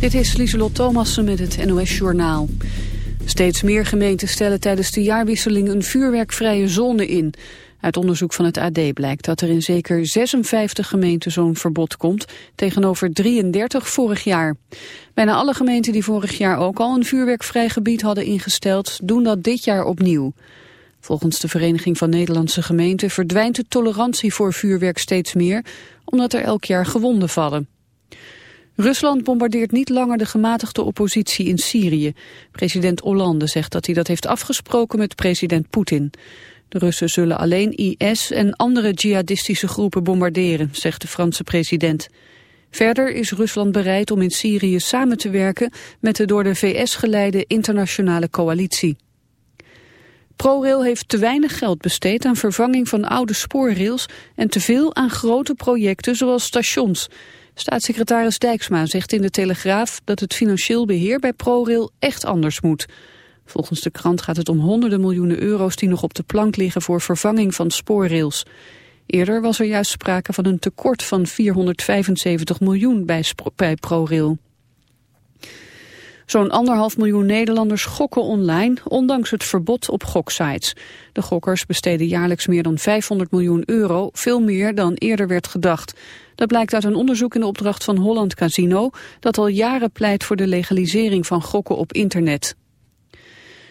Dit is Lieselot Thomassen met het NOS-journaal. Steeds meer gemeenten stellen tijdens de jaarwisseling een vuurwerkvrije zone in. Uit onderzoek van het AD blijkt dat er in zeker 56 gemeenten zo'n verbod komt, tegenover 33 vorig jaar. Bijna alle gemeenten die vorig jaar ook al een vuurwerkvrij gebied hadden ingesteld, doen dat dit jaar opnieuw. Volgens de Vereniging van Nederlandse Gemeenten verdwijnt de tolerantie voor vuurwerk steeds meer, omdat er elk jaar gewonden vallen. Rusland bombardeert niet langer de gematigde oppositie in Syrië. President Hollande zegt dat hij dat heeft afgesproken met president Poetin. De Russen zullen alleen IS en andere jihadistische groepen bombarderen, zegt de Franse president. Verder is Rusland bereid om in Syrië samen te werken met de door de VS geleide internationale coalitie. ProRail heeft te weinig geld besteed aan vervanging van oude spoorrails en te veel aan grote projecten zoals stations. Staatssecretaris Dijksma zegt in de Telegraaf dat het financieel beheer bij ProRail echt anders moet. Volgens de krant gaat het om honderden miljoenen euro's die nog op de plank liggen voor vervanging van spoorrails. Eerder was er juist sprake van een tekort van 475 miljoen bij, bij ProRail. Zo'n anderhalf miljoen Nederlanders gokken online, ondanks het verbod op goksites. De gokkers besteden jaarlijks meer dan 500 miljoen euro, veel meer dan eerder werd gedacht. Dat blijkt uit een onderzoek in de opdracht van Holland Casino, dat al jaren pleit voor de legalisering van gokken op internet.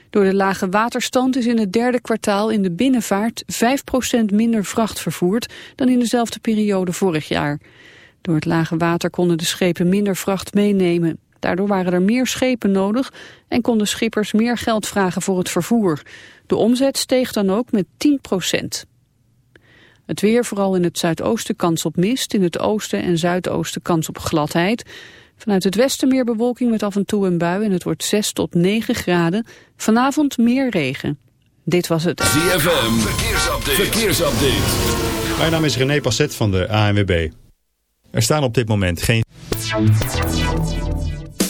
Door de lage waterstand is in het derde kwartaal in de binnenvaart 5% minder vracht vervoerd dan in dezelfde periode vorig jaar. Door het lage water konden de schepen minder vracht meenemen. Daardoor waren er meer schepen nodig en konden schippers meer geld vragen voor het vervoer. De omzet steeg dan ook met 10% Het weer, vooral in het zuidoosten kans op mist, in het oosten en zuidoosten kans op gladheid. Vanuit het westen meer bewolking met af en toe een bui en het wordt 6 tot 9 graden. Vanavond meer regen. Dit was het. ZFM, verkeersupdate. verkeersupdate. Mijn naam is René Passet van de ANWB. Er staan op dit moment geen...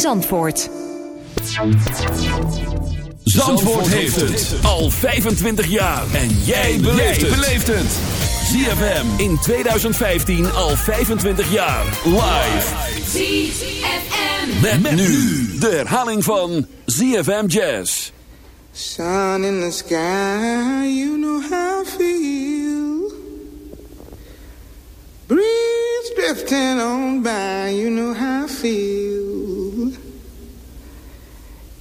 Zandvoort. Zandvoort heeft het al 25 jaar. En jij beleeft het. ZFM in 2015 al 25 jaar. Live. ZFM. Met, nu de herhaling van ZFM Jazz. Sun in the sky, you know how I feel. Breeze drifting on by, you know how I feel.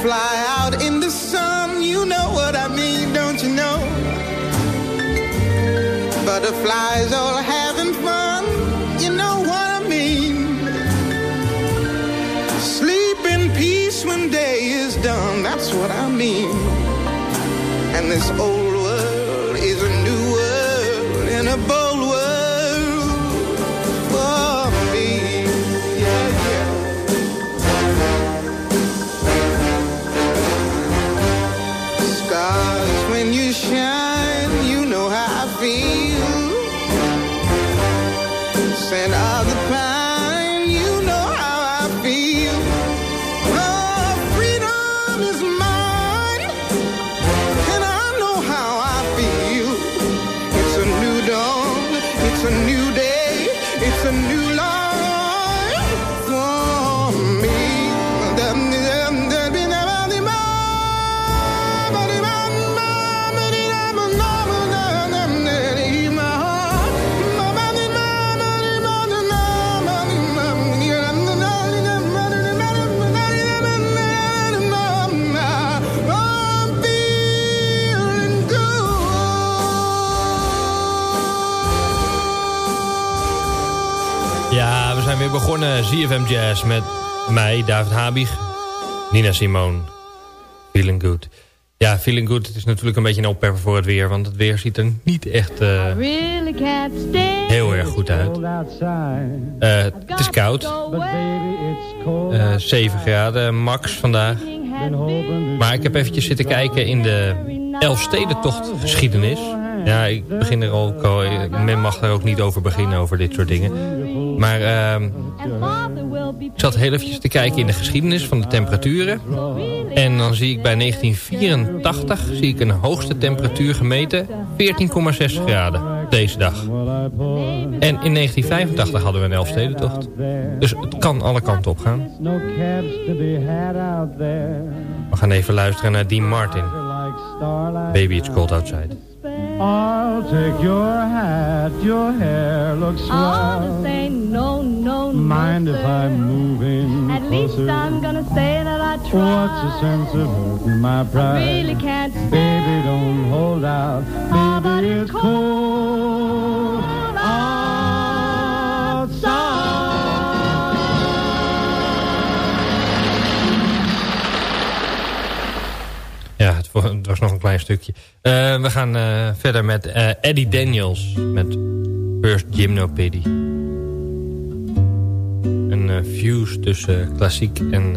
Dragonfly out in the sun, you know what I mean, don't you know? Butterflies all having fun, you know what I mean. Sleep in peace when day is done, that's what I mean. And this old world is a new world and a bold weer begonnen. ZFM Jazz met mij, David Habig. Nina Simone. Feeling good. Ja, feeling good. Het is natuurlijk een beetje een oppepper voor het weer. Want het weer ziet er niet echt eh, heel erg goed uit. Eh, het is koud. Eh 7 graden max vandaag. Maar ik heb eventjes zitten kijken in de Elfstedentocht geschiedenis. Ja, ik begin er ook al... Men mag er ook niet over beginnen, over dit soort dingen. Maar ehm, ik zat heel eventjes te kijken in de geschiedenis van de temperaturen. En dan zie ik bij 1984 zie ik een hoogste temperatuur gemeten. 14,6 graden deze dag. En in 1985 hadden we een Elfstedentocht. Dus het kan alle kanten op gaan. We gaan even luisteren naar Dean Martin. Baby, it's cold outside. I'll take your hat, your hair looks swell. say no, no, no, Mind if. I'm moving At least closer? I'm gonna say that I tried. What's the sense of hurting my pride? really can't Baby, don't hold out. Baby, it's cold wa- het was nog een klein stukje. Eh, we gaan eh, verder met eh, Eddie Daniels. Met First Gymnopedie. Een fuse tussen klassiek en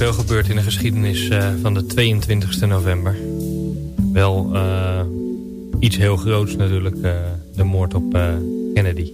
zoveel gebeurd in de geschiedenis uh, van de 22e november. Wel uh, iets heel groots natuurlijk, uh, de moord op Kennedy.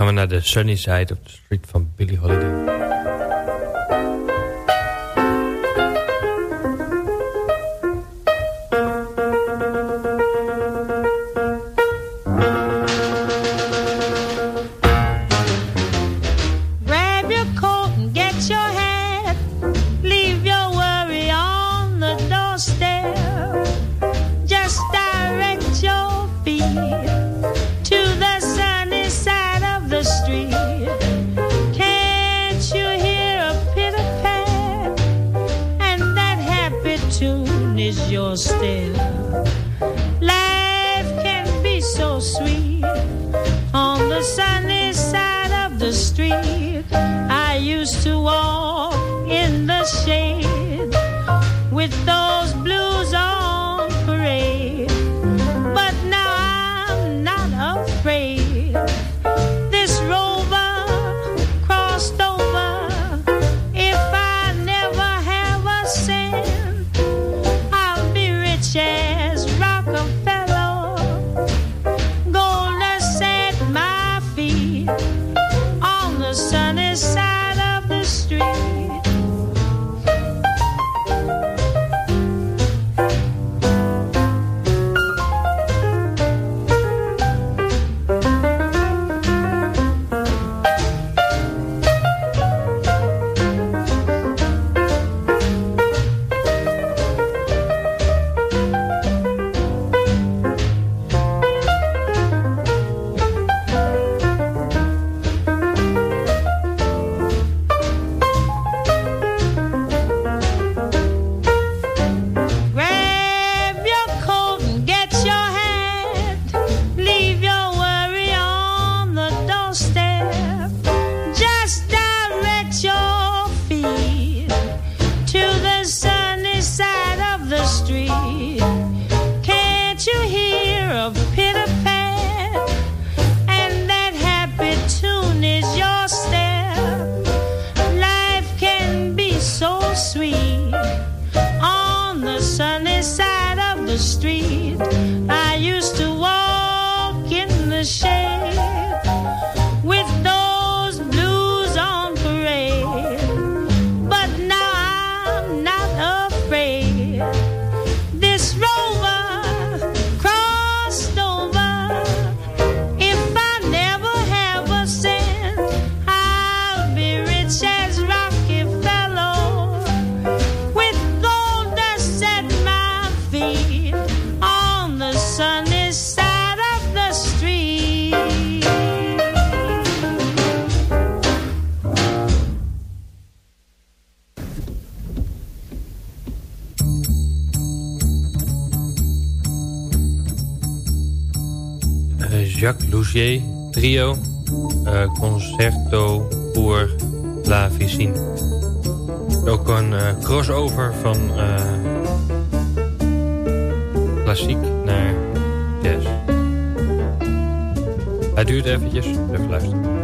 gaan we naar de sunny side of the street. street. I used to walk in the shade with those Trio eh, Concerto pour la Vicine. Ook een eh, crossover van eh, klassiek naar jazz. Hij duurt eventjes, even luisteren.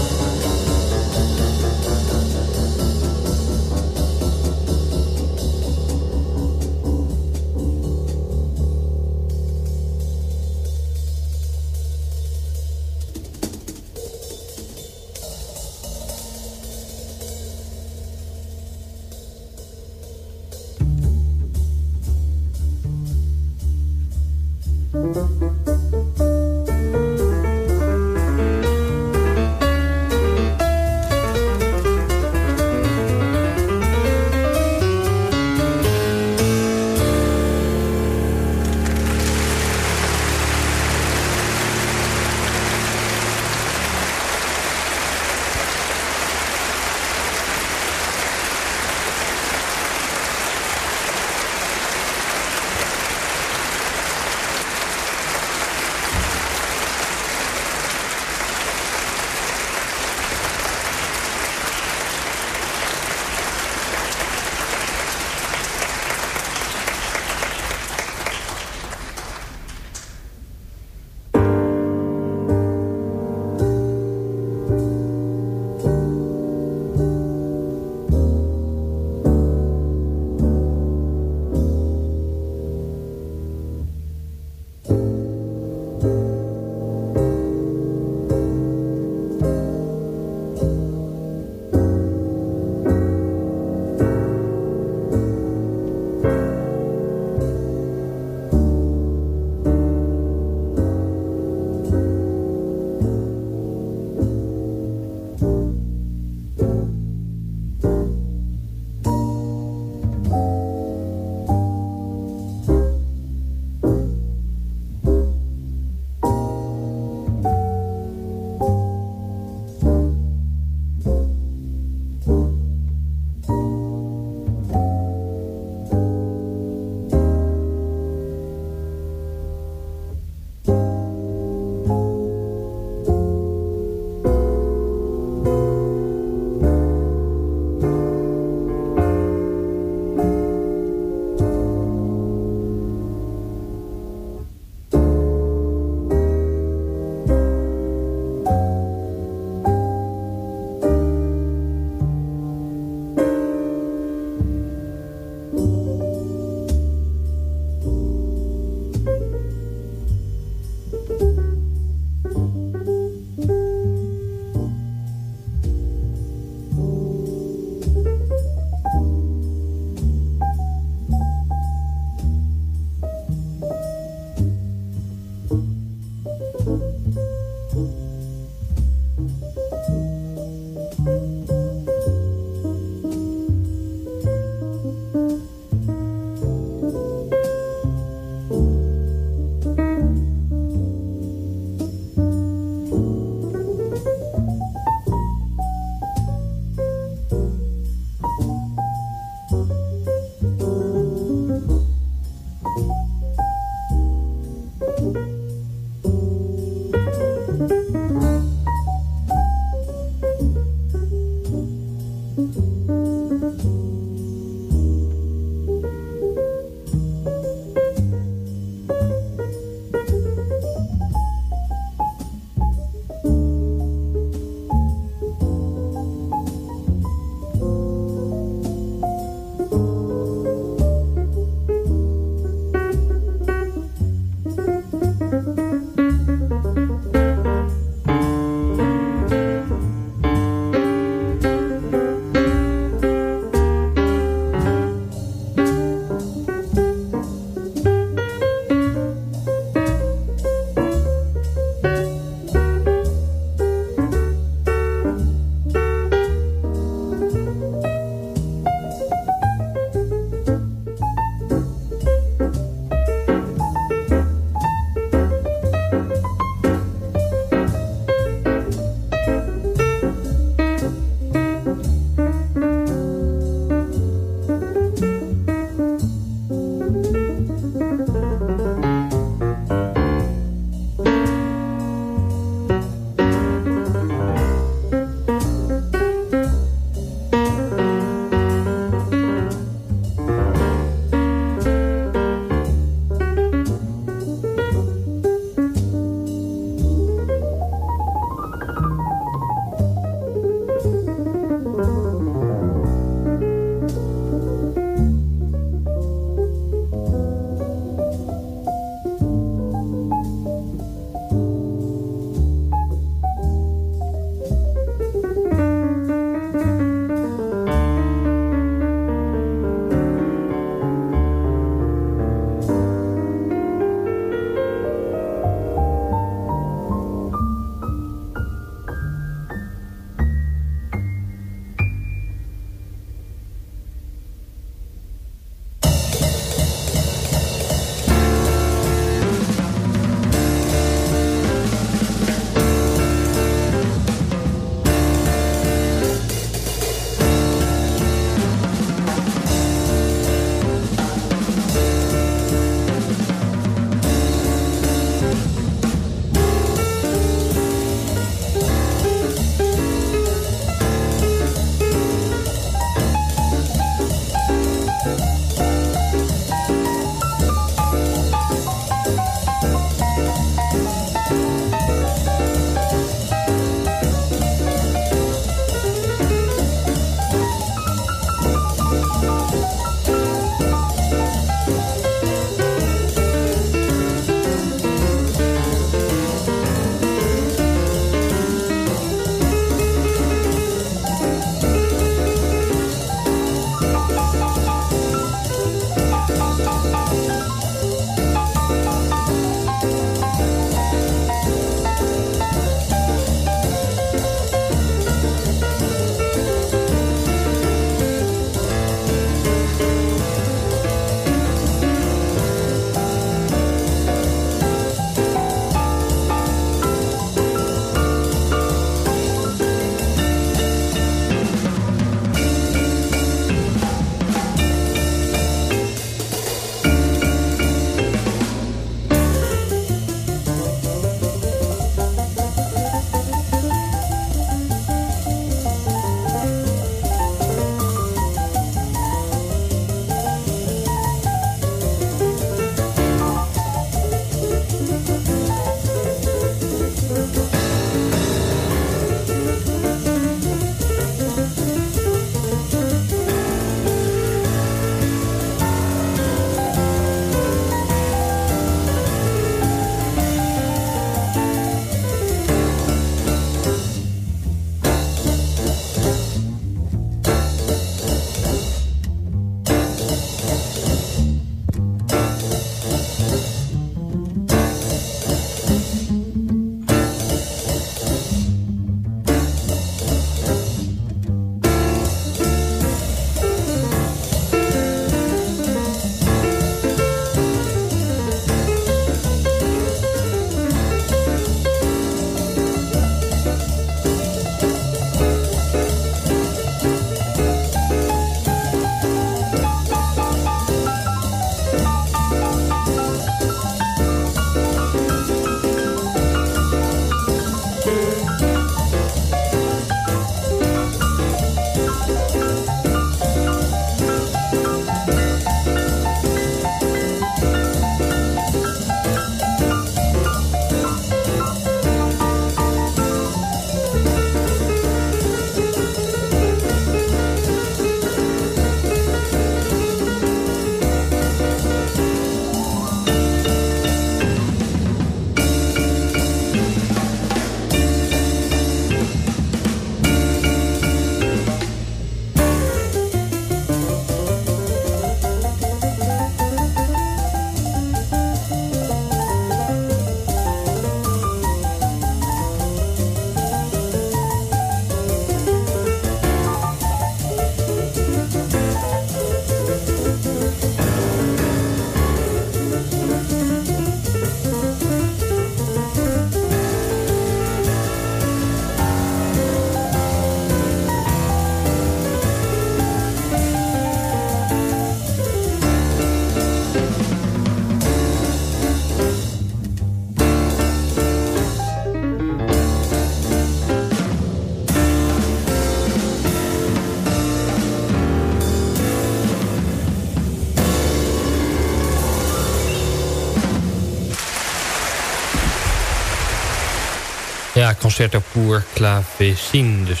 Concerto pour Clavecin, dus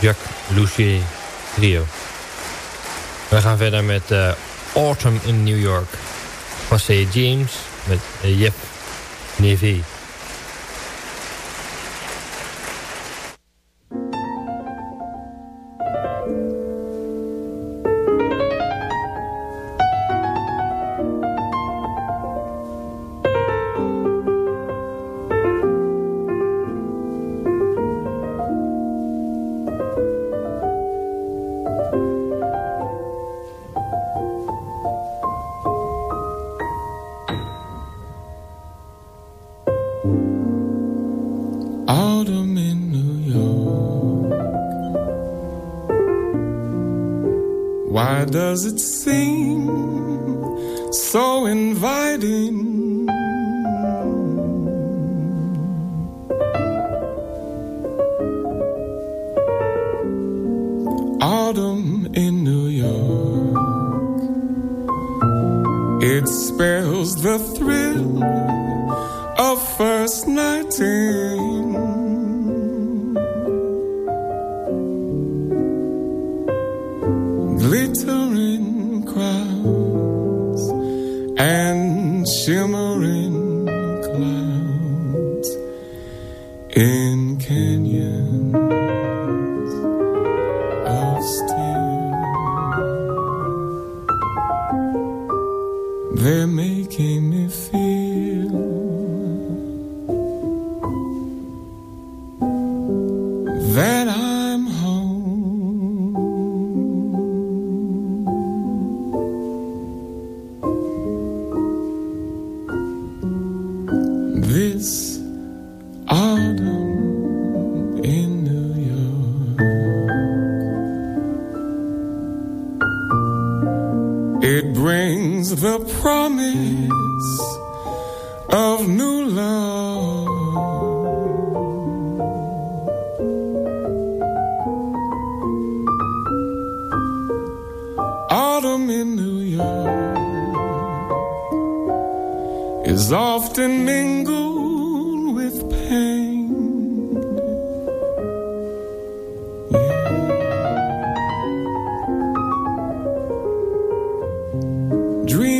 Jacques Louchier trio. We gaan verder met uh, Autumn in New York. José James met uh, Yep Neve. does it seem so inviting? Autumn in New York, it spells the thrill of first nighting.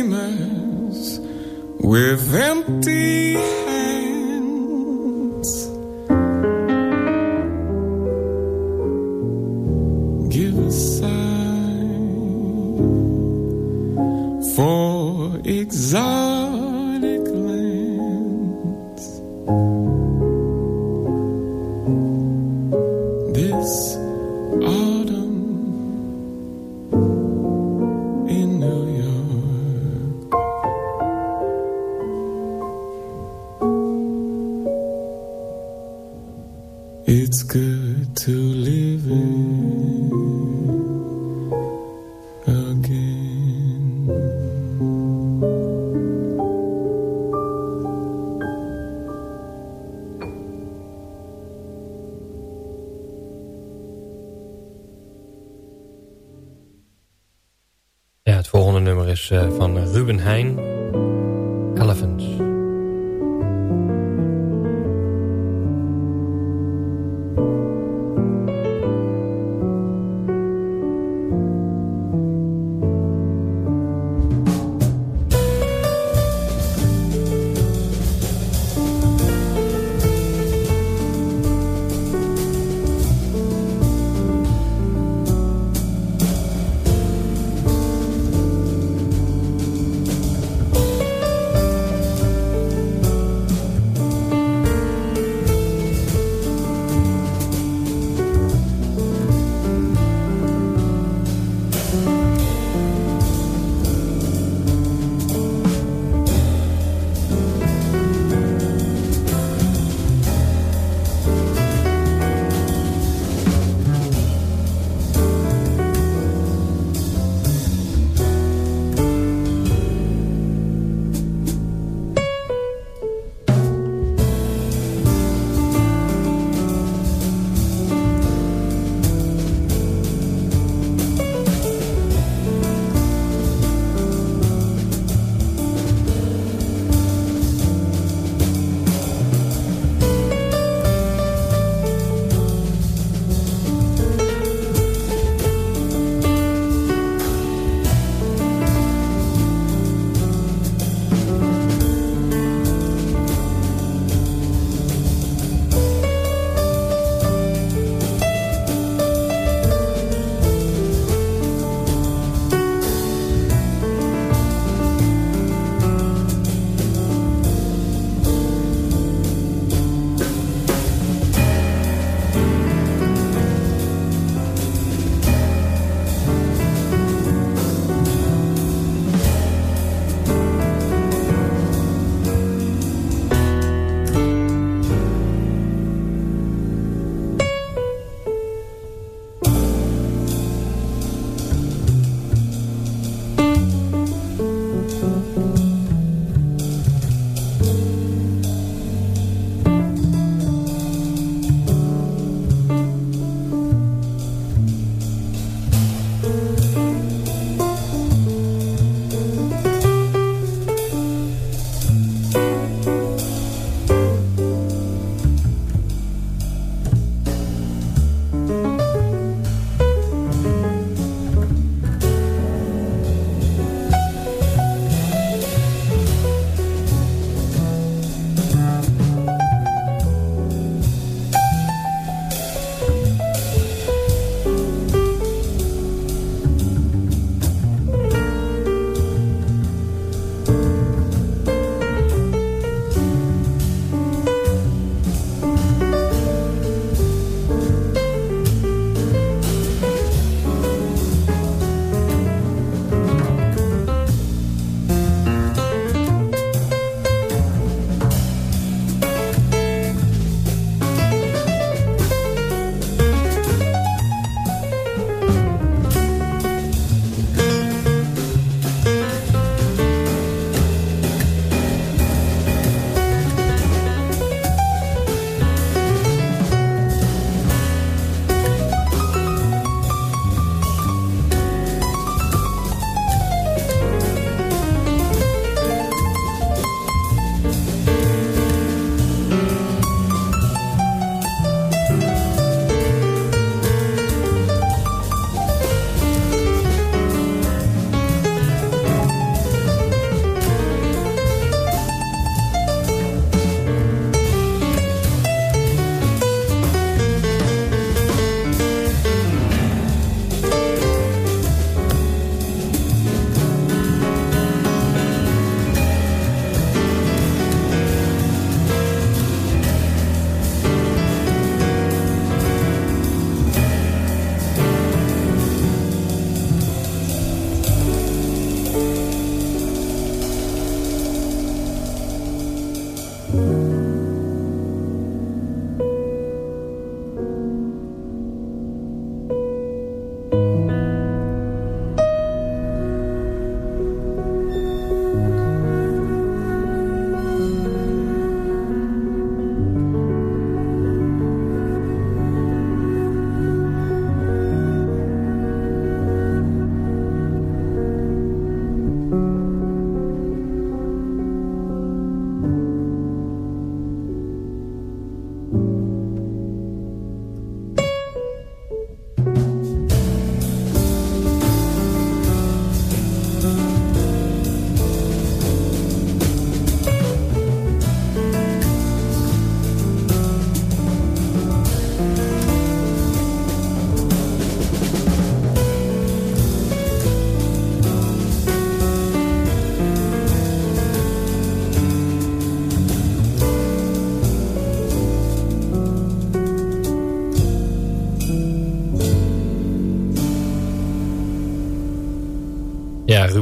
dreamers with empty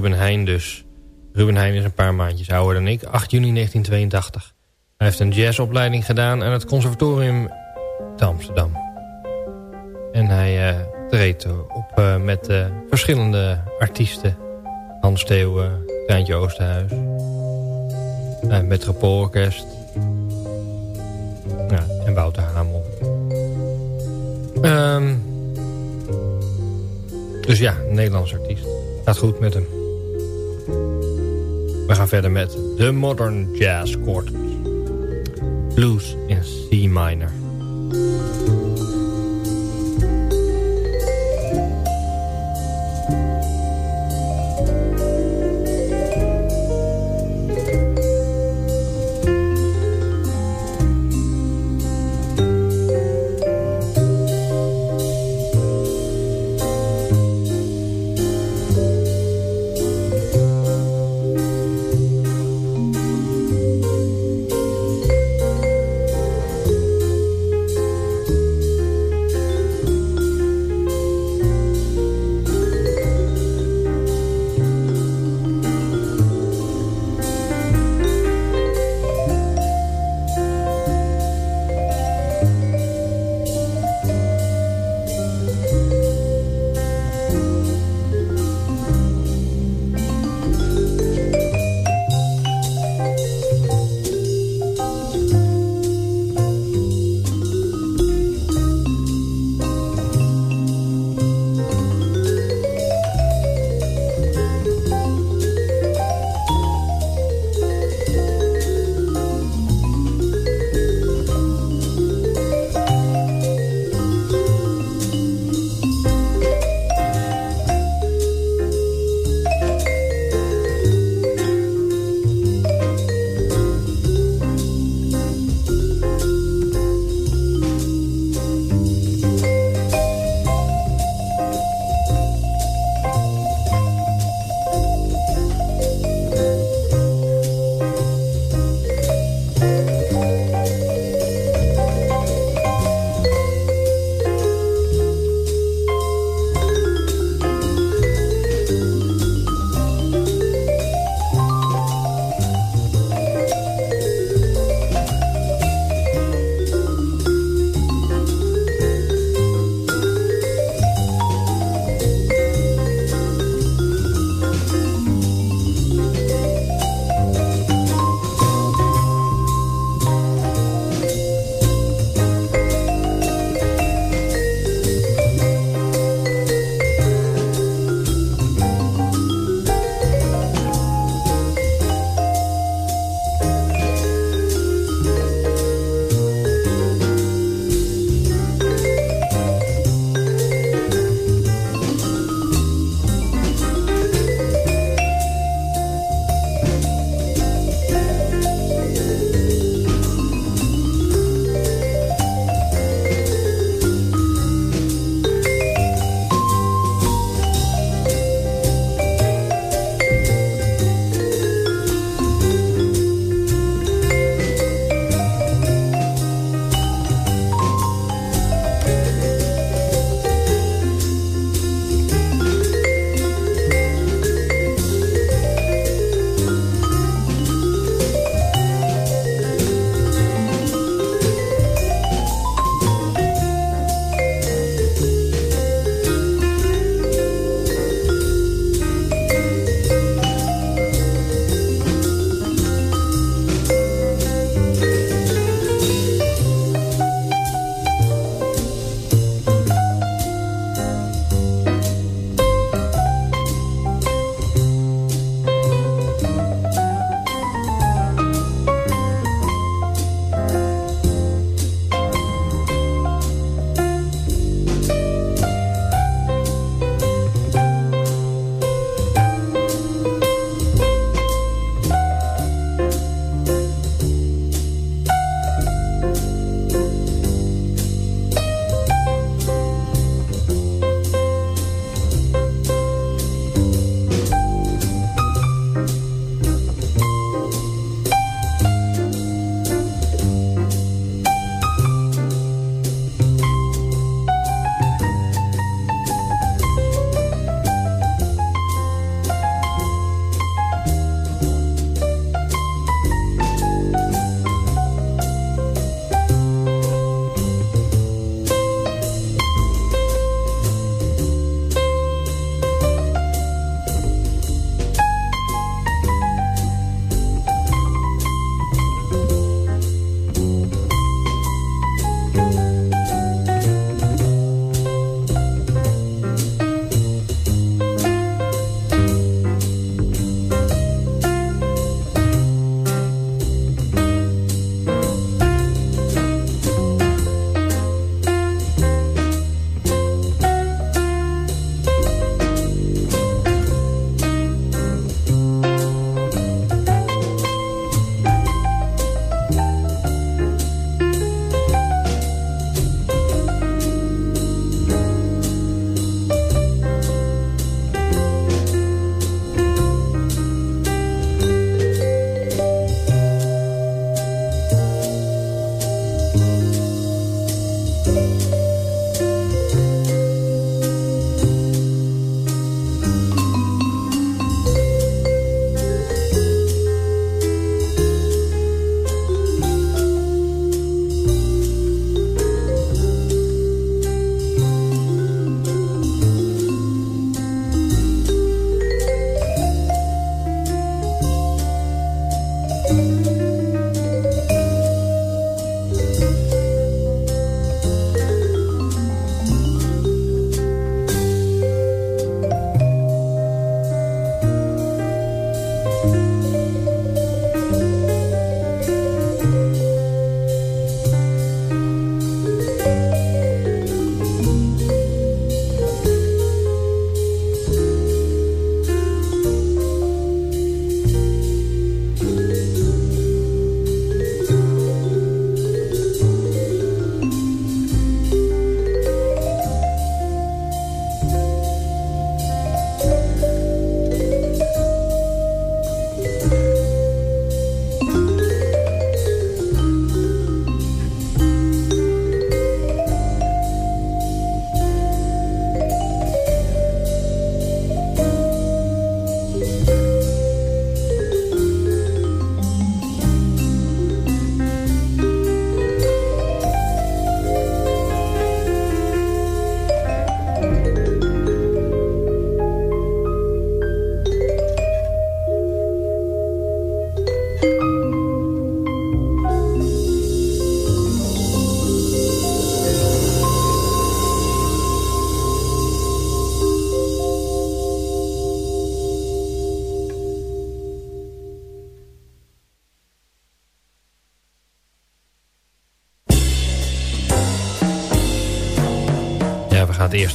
Ruben Heijn dus. Ruben Heijn is een paar maandjes ouder dan ik. 8 juni 1982. Hij heeft een jazzopleiding gedaan aan het conservatorium te Amsterdam. En hij uh, treedt op uh, met uh, verschillende artiesten. Hans Theeuwen, Treintje Oosterhuis. Metropoolorkest. Ja, en Wouter Hamel. Um, dus ja, Nederlands artiest. Gaat goed met hem. We gaan verder met The Modern Jazz Quartet. Blues in C minor.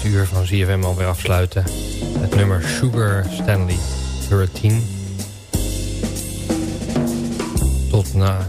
Uur van ZFM alweer afsluiten. Het nummer Sugar Stanley Hurricane. Tot na